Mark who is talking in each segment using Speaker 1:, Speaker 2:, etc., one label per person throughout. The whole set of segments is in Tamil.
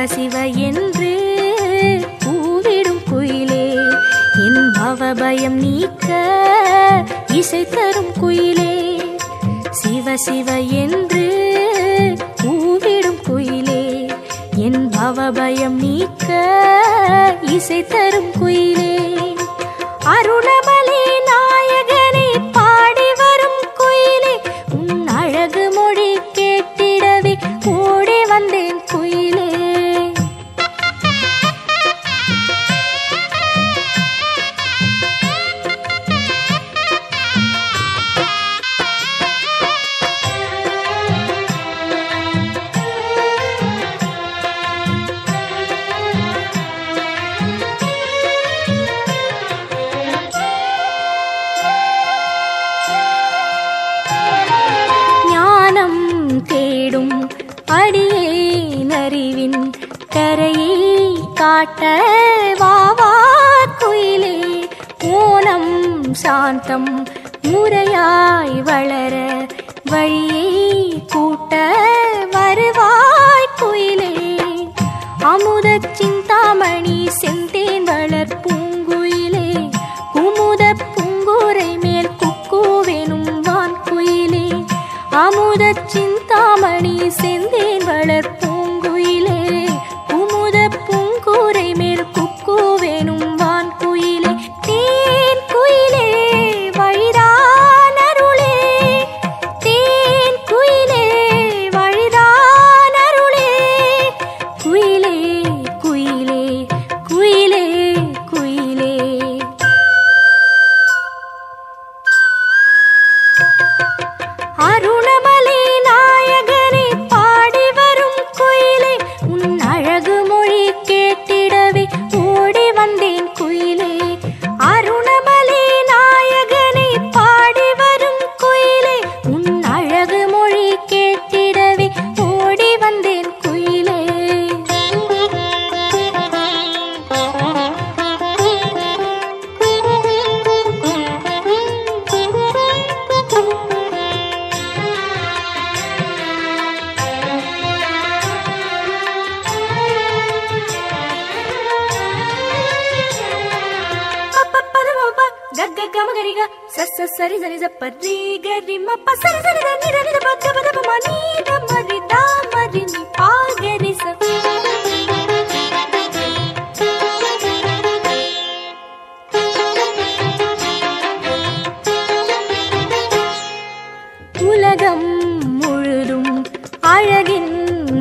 Speaker 1: சிவ சிவ என்று கூவிடும் குயிலே என் பவபயம் நீக்க இசை தரும் குயிலே. சிவ சிவ என்று கூவிடும் குயிலே என் பவபயம் நீக்க இசை தரும் குயிலே. அருள காட்ட வாவா குயிலே ஓனம் சாந்தம் முறையாய் வளர வழியை கூட்ட வருவாய் குயிலே. அமுத சிந்தாமணி செந்தேன் வளர்ப்பு గగ్గ గమగరిగ సస్స సరి సరి జప్ప రీ గరి మప్ప సరి సరి దని దని దప దప దప మ నీ ద మరి దా మరి ని పా గరి స உலகம் முழுதும் அழகின்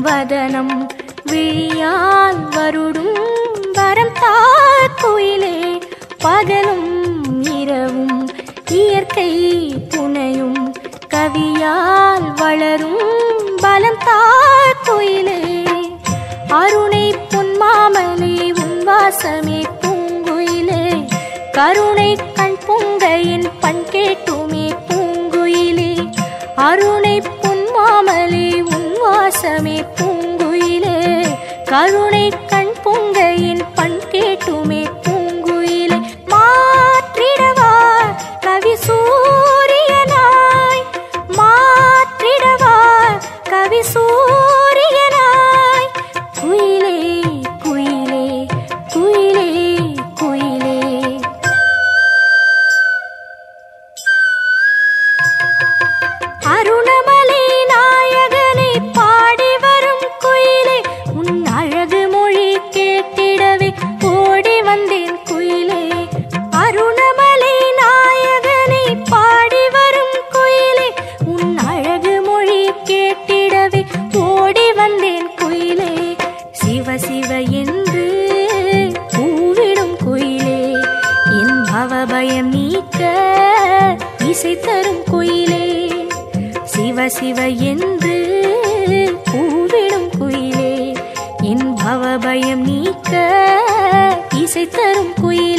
Speaker 1: வதனம் விழியால் வருடும் வரம் தாக்குயிலே பகலும் நிலவும் இயற்கை புனையும் கவியால் வளரும் பலம் தார் கோயிலே அருணை பொன்மாமலே உன் வாசமே பூங்குயிலே. கருணை இசை தரும் குயிலே. சிவ சிவ என்று பூவிடும் குயிலே. என் பவபயம் நீக்க இசை தரும் குயிலே.